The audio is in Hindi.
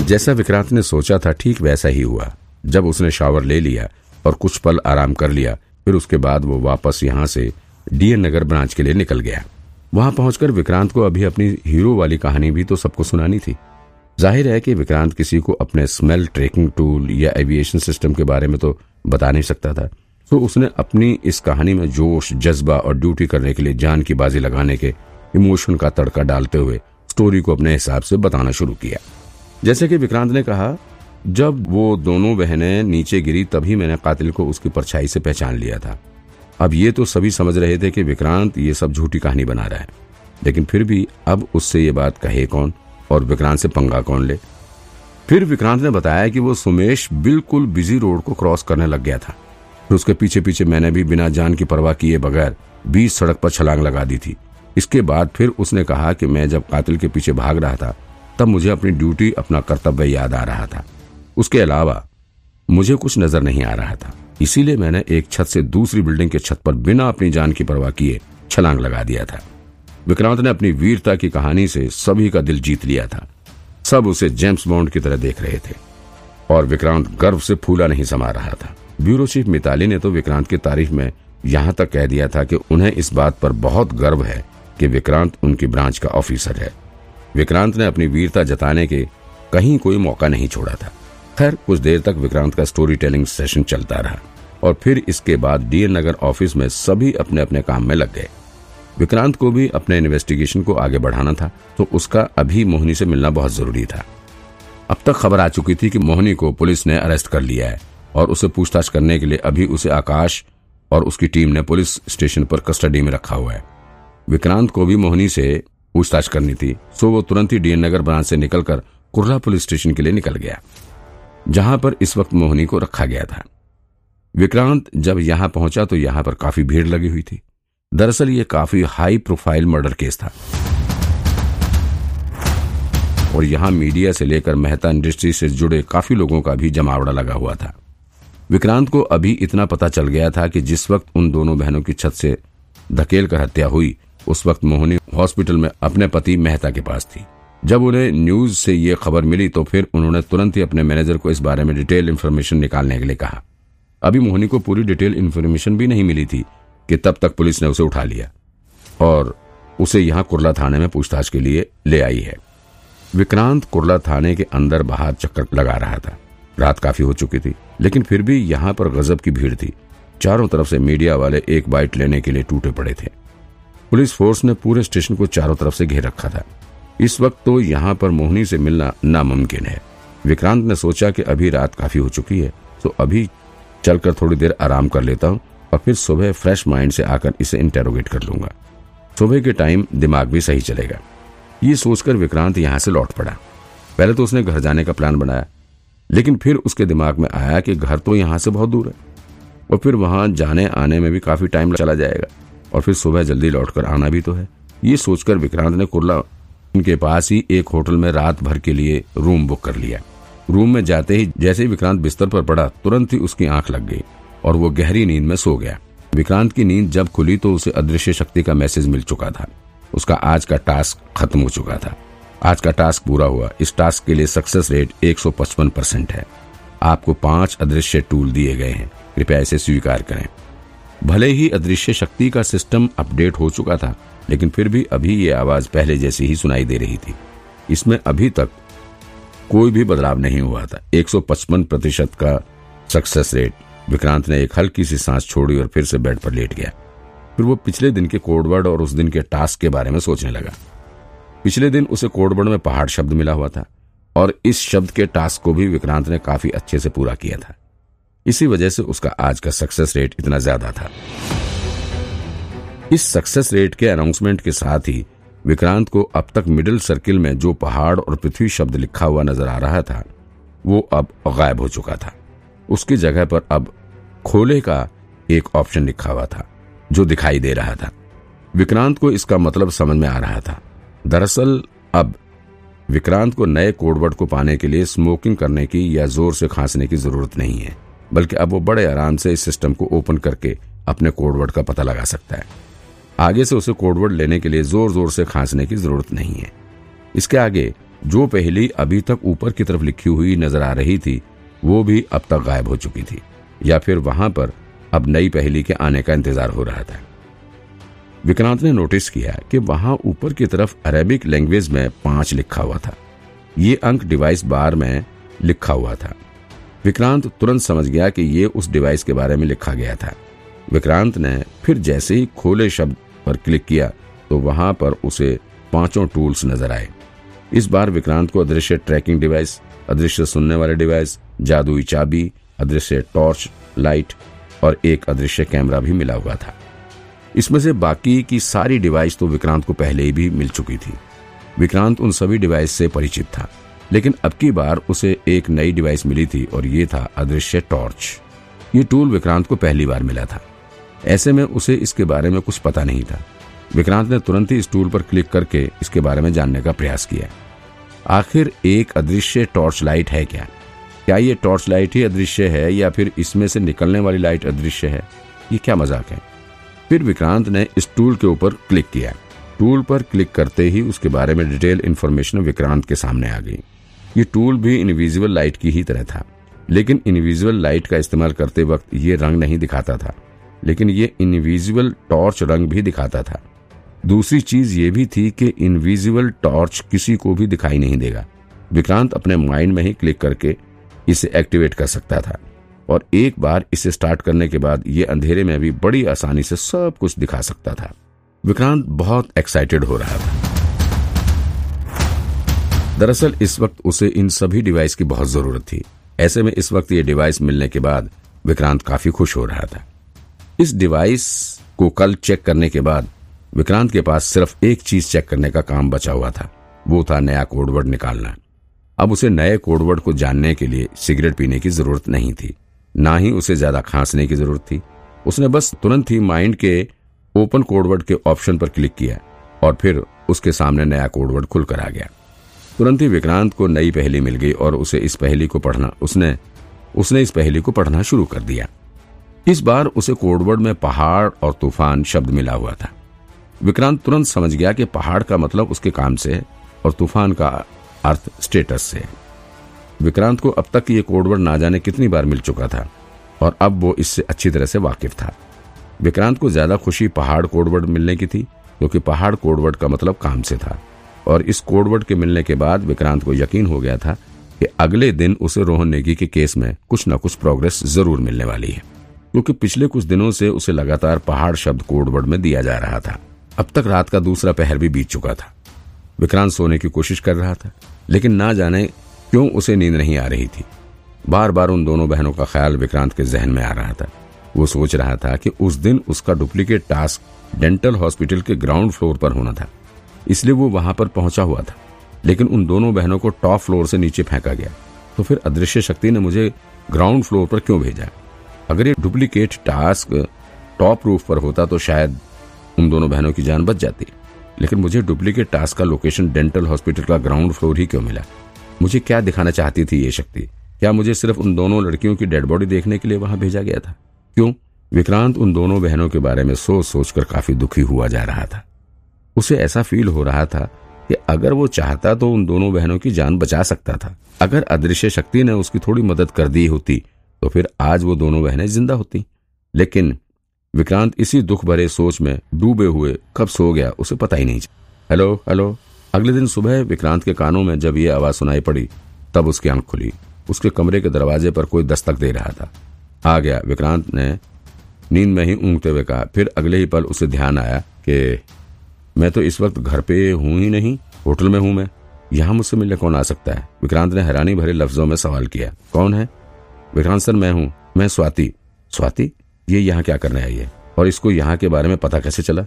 जैसा विक्रांत ने सोचा था, ठीक वैसा ही हुआ। जब उसने शावर ले लिया और कुछ पल आराम कर लिया, फिर उसके बाद वो वापस यहाँ से डीएन नगर ब्रांच के लिए निकल गया। वहाँ पहुंचकर विक्रांत को अभी अपनी हीरो वाली कहानी भी तो सबको सुनानी थी। ज़ाहिर है कि विक्रांत किसी को अपने स्मेल ट्रेकिंग टूल या एविएशन सिस्टम के बारे में तो बता नहीं सकता था। तो उसने अपनी इस कहानी में जोश, जज्बा और ड्यूटी करने के लिए जान की बाजी लगाने के इमोशन का तड़का डालते हुए स्टोरी को अपने हिसाब से बताना शुरू किया। जैसे कि विक्रांत ने कहा, जब वो दोनों बहनें नीचे गिरी तभी मैंने कातिल को उसकी परछाई से पहचान लिया था। अब ये तो सभी समझ रहे थे कि विक्रांत ये सब झूठी कहानी बना रहा है। लेकिन फिर भी अब उससे ये बात कहे कौन और विक्रांत से पंगा कौन ले? फिर विक्रांत ने बताया कि वो सुमेश बिल्कुल बिज़ी रोड को क्रॉस करने लग गया था। फिर उसके पीछे पीछे मैंने भी बिना जान की परवाह किए बगैर बीस सड़क पर छलांग लगा दी थी। इसके बाद फिर उसने कहा कि मैं जब कातिल के पीछे भाग रहा था तब मुझे अपनी ड्यूटी, अपना कर्तव्य याद आ रहा था। उसके अलावा मुझे कुछ नज़र नहीं आ रहा था। इसीलिए मैंने एक छत से दूसरी बिल्डिंग के छत पर बिना अपनी जान की परवाह किए छलांग लगा दिया था। विक्रांत ने अपनी वीरता की कहानी से सभी का दिल जीत लिया था। सब उसे जेम्स बॉन्ड की तरह देख रहे थे। और विक्रांत गर्व से फूला नहीं समा रहा था। ब्यूरो चीफ मिताली ने तो विक्रांत की तारीफ़ में यहाँ तक कह दिया था कि उन्हें इस बात पर बहुत गर्व है कि विक्रांत उनकी ब्रांच का ऑफिसर है। विक्रांत ने अपनी वीरता जताने के कहीं कोई मौका नहीं छोड़ा था। खैर, कुछ देर तक विक्रांत का स्टोरी टेलिंग सेशन चलता रहा और फिर इसके बाद डीएन नगर ऑफ़िस में सभी अपने अपने काम में लग गए। विक्रांत को भी अपने इन्वेस्टिगेशन को आगे बढ़ाना था तो उसका अभी मोहनी से मिलना बहुत ज़रूरी था। अब तक खबर आ चुकी थी कि मोहनी को पुलिस ने अरेस्ट कर लिया है और उसे पूछताछ करने के लिए अभी उसे आकाश और उसकी टीम ने पुलिस स्टेशन पर कस्टडी में रखा हुआ है। विक्रांत को भी मोहनी से पूछताछ करनी थी, सो वो तुरंत ही डीएन नगर ब्रांच से निकलकर कुर्ला पुलिस स्टेशन के लिए निकल गया, जहाँ पर इस वक्त मोहनी को रखा गया था। विक्रांत जब यहाँ पहुँचा तो यहाँ पर काफ़ी भीड़ लगी हुई थी। दरअसल ये काफ़ी हाई प्रोफ़ाइल मर्डर केस था। और यहाँ मीडिया से लेकर मेहता इंडस्ट्री से जुड़े काफ़ी लोगों का भी जमावड़ा लगा हुआ था। विक्रांत को अभी इतना पता चल गया था कि जिस वक्त उन दोनों बहनों की छत से धकेल कर हत्या हुई उस वक्त मोहनी हॉस्पिटल में अपने पति मेहता के पास थी। जब उन्हें न्यूज़ से ये खबर मिली तो फिर उन्होंने तुरंत ही अपने मैनेजर को इस बारे में डिटेल इन्फॉर्मेशन निकालने के लिए कहा। अभी मोहनी को पूरी डिटेल इन्फॉर्मेशन भी नहीं मिली थी कि तब तक पुलिस ने उसे उठा लिया और उसे यहाँ कुरला थाने में पूछताछ के लिए ले आई है। विक्रांत कुरला थाने के अंदर बाहर चक्कर लगा रहा था। रात काफ़ी हो चुकी थी, लेकिन फिर भी यहाँ पर गजब की भीड़ थी। चारों तरफ़ से मीडिया वाले एक बाइट लेने के लिए टूटे पड़े थे। पुलिस फोर्स ने पूरे स्टेशन को चारों तरफ़ से घेर रखा था। इस वक्त तो यहाँ पर मोहनी से मिलना नामुमकिन है। विक्रांत ने सोचा कि अभी रात काफ़ी हो चुकी है तो अभी चलकर थोड़ी देर आराम कर लेता हूँ और फिर सुबह फ्रेश माइंड से आकर इसे इंटेरोगेट कर लूँगा। सुबह के टाइम दिमाग भी सही चलेगा। ये सोचकर विक्रांत यहाँ से लौट पड़ा। पहले तो उसने घर जाने का प्लान बनाया, लेकिन फिर उसके दिमाग में आया कि घर तो यहाँ से बहुत दूर है, और फिर वहाँ जाने आने में भी काफ़ी टाइम चला जाएगा। और फिर सुबह जल्दी लौटकर आना भी तो है। ये सोचकर विक्रांत ने कुर्ला उनके पास ही एक होटल में रात भर के लिए रूम बुक कर लिया। रूम में जाते ही जैसे ही विक्रांत बिस्तर पर पड़ा, तुरंत ही उसकी आँख लग गई और वो गहरी नींद में सो गया। विक्रांत की नींद जब खुली तो उसे अदृश्य शक्ति का मैसेज मिल चुका था। उसका आज का टास्क खत्म हो चुका था। आज का टास्क पूरा हुआ। इस टास्क के लिए सक्सेस रेट 155 परसेंट है। आपको पाँच अदृश्य टूल दिए गए हैं। कृपया इसे स्वीकार करें। भले ही अदृश्य शक्ति का सिस्टम अपडेट हो चुका था, लेकिन फिर भी अभी ये आवाज़ पहले जैसी ही सुनाई दे रही थी। इसमें अभी तक कोई भी बदलाव नहीं हुआ था। 155 प्रतिशत का सक्सेस रेट विक्रांत ने एक हल्की सी सांस छोड़ी और फिर से बेड पर लेट गया। फिर वो पिछले दिन के कोडवर्ड और उस दिन के टास्क के बारे में सोचने लगा। पिछले दिन उसे कोडवर्ड में पहाड़ शब्द मिला हुआ था, और इस शब्द के टास्क को भी विक्रांत ने काफ़ी अच्छे से पूरा किया था। इसी वजह से उसका आज का सक्सेस रेट इतना ज़्यादा था। इस सक्सेस रेट के अनाउंसमेंट के साथ ही विक्रांत को अब तक मिडिल सर्किल में जो पहाड़ और पृथ्वी शब्द लिखा हुआ नज़र आ रहा था, वो अब गायब हो चुका था। उसकी जगह पर अब खोले का एक ऑप्शन लिखा हुआ था, जो दिखाई दे रहा था। विक्रांत को इसका मतलब समझ में आ रहा था। दरअसल अब विक्रांत को नए कोडवर्ड को पाने के लिए स्मोकिंग करने की या ज़ोर से खांसने की ज़रूरत नहीं है। बल्कि अब वो बड़े आराम से इस सिस्टम को ओपन करके अपने कोडवर्ड का पता लगा सकता है। आगे से उसे कोडवर्ड लेने के लिए ज़ोर ज़ोर से खांसने की ज़रूरत नहीं है। इसके आगे, जो पहली अभी तक ऊपर की तरफ़ लिखी हुई नज़र आ रही थी, वो भी अब तक गायब हो चुकी थी, या फिर वहाँ पर अब नई पहली के आने का इंतज़ार हो रहा था। विक्रांत ने नोटिस किया कि वहाँ ऊपर की तरफ़ अरेबिक लैंग्वेज में पाँच लिखा हुआ था। ये अंक डिवाइस बार में लिखा हुआ था। विक्रांत तुरंत समझ गया कि ये उस डिवाइस के बारे में लिखा गया था। विक्रांत ने फिर जैसे ही खोले शब्द पर क्लिक किया तो वहाँ पर उसे पाँचों टूल्स नज़र आए। इस बार विक्रांत को अदृश्य ट्रैकिंग डिवाइस अदृश्य सुनने वाले डिवाइस जादुई चाबी, अदृश्य टॉर्च लाइट और एक अदृश्य कैमरा भी मिला हुआ था। इसमें से बाकी की सारी डिवाइस तो विक्रांत को पहले ही भी मिल चुकी थी। विक्रांत उन सभी डिवाइस से परिचित था। लेकिन अब की बार उसे एक नई डिवाइस मिली थी और ये था अदृश्य टॉर्च। ये टूल विक्रांत को पहली बार मिला था। ऐसे में उसे इसके बारे में कुछ पता नहीं था। विक्रांत ने तुरंत ही इस टूल पर क्लिक करके इसके बारे में जानने का प्रयास किया। आखिर एक अदृश्य टॉर्च लाइट है क्या? क्या ये टॉर्च लाइट ही अदृश्य है या फिर इसमें से निकलने वाली लाइट अदृश्य है? ये क्या मज़ाक है? फिर विक्रांत ने इस टूल के ऊपर क्लिक किया। टूल पर क्लिक करते ही उसके बारे में डिटेल इन्फॉर्मेशन विक्रांत के सामने आ गई। ये टूल भी इनविजिबल लाइट की ही तरह था। लेकिन इनविजिबल लाइट का इस्तेमाल करते वक्त ये रंग नहीं दिखाता था। लेकिन ये इनविजिबल टॉर्च रंग भी दिखाता था। दूसरी चीज़ ये भी थी कि इनविजिबल टॉर्च किसी को भी दिखाई नहीं देगा। विक्रांत अपने माइंड में ही क्लिक करके इसे एक्टिवेट कर सकता था। और एक बार इसे स्टार्ट करने के बाद ये अंधेरे में भी बड़ी आसानी से सब कुछ दिखा सकता था। विक्रांत बहुत एक्साइटेड हो रहा था। दरअसल इस वक्त उसे इन सभी डिवाइस की बहुत ज़रूरत थी। ऐसे में इस वक्त ये डिवाइस मिलने के बाद विक्रांत काफ़ी खुश हो रहा था। इस डिवाइस को कल चेक करने के बाद विक्रांत के पास सिर्फ़ एक चीज़ चेक करने का काम बचा हुआ था। वो था नया कोडवर्ड निकालना। अब उसे नए कोडवर्ड को जानने के लिए सिगरेट पीने की ज़रूरत नहीं थी। ना ही उसे ज़्यादा खांसने की ज़रूरत थी। उसने बस तुरंत ही माइंड के ओपन कोडवर्ड के ऑप्शन पर क्लिक किया और फिर उसके सामने नया कोडवर्ड खुलकर आ गया। तुरंत ही विक्रांत को नई पहली मिल गई और उसे इस पहली को पढ़ना, उसने उसने इस पहली को पढ़ना शुरू कर दिया। इस बार उसे कोडवर्ड में पहाड़ और तूफ़ान शब्द मिला हुआ था। विक्रांत तुरंत समझ गया कि पहाड़ का मतलब उसके काम से और तूफ़ान का अर्थ स्टेटस से। है विक्रांत को अब तक ये कोडवर्ड ना जाने कितनी बार मिल चुका था और अब वो इससे अच्छी तरह से वाकिफ था। विक्रांत को ज़्यादा खुशी पहाड़ कोडवर्ड मिलने की थी, क्योंकि पहाड़ कोडवर्ड का मतलब काम से था। और इस कोडवर्ड के मिलने के बाद विक्रांत को यकीन हो गया था कि अगले दिन उसे रोहन नेगी के केस में कुछ न कुछ प्रोग्रेस ज़रूर मिलने वाली है, क्योंकि पिछले कुछ दिनों से उसे लगातार पहाड़ शब्द कोडवर्ड में दिया जा रहा था। अब तक रात का दूसरा पहर भी बीत चुका था। विक्रांत सोने की कोशिश कर रहा था, लेकिन ना जाने क्यों उसे नींद नहीं आ रही थी। बार बार उन दोनों बहनों का ख्याल विक्रांत के जहन में आ रहा था। वो सोच रहा था कि उस दिन उसका डुप्लीकेट टास्क डेंटल हॉस्पिटल के ग्राउंड फ्लोर पर होना था। इसलिए वो वहाँ पर पहुँचा हुआ था। लेकिन उन दोनों बहनों को टॉप फ्लोर से नीचे फेंका गया। तो फिर अदृश्य शक्ति ने मुझे ग्राउंड फ्लोर पर क्यों भेजा? अगर ये डुप्लीकेट टास्क टॉप रूफ पर होता तो शायद उन दोनों बहनों की जान बच जाती। लेकिन मुझे डुप्लीकेट टास्क का लोकेशन डेंटल हॉस्पिटल का ग्राउंड फ्लोर ही क्यों मिला? मुझे क्या दिखाना चाहती थी ये शक्ति? क्या मुझे सिर्फ़ उन दोनों लड़कियों की डेड बॉडी देखने के लिए वहाँ भेजा गया था? क्यों? विक्रांत उन दोनों बहनों के बारे में सोच सोचकर काफ़ी दुखी हुआ जा रहा था। उसे ऐसा फील हो रहा था कि अगर वो चाहता तो उन दोनों बहनों की जान बचा सकता था। अगर अदृश्य शक्ति ने उसकी थोड़ी मदद कर दी होती तो फिर आज वो दोनों बहनें ज़िंदा होती। लेकिन विक्रांत इसी दुख भरे सोच में डूबे हुए कब सो गया, उसे पता ही नहीं हेलो हेलो। अगले दिन सुबह विक्रांत के कानों में जब ये आवाज़ सुनाई पड़ी, तब उसकी आँख खुली। उसके कमरे के दरवाजे पर कोई दस्तक दे रहा था। आ गया, विक्रांत ने नींद में ही ऊँगते हुए कहा। फिर अगले ही पल उसे ध्यान आया कि मैं तो इस वक्त घर पे हूँ ही नहीं, होटल में हूँ मैं। यहाँ मुझसे मिलने कौन आ सकता है? विक्रांत ने हैरानी भरे लफ्जों में सवाल किया। कौन है? विक्रांत सर, मैं हूँ। मैं स्वाति। स्वाति? ये यहाँ क्या करने आई है? और इसको यहाँ के बारे में पता कैसे चला?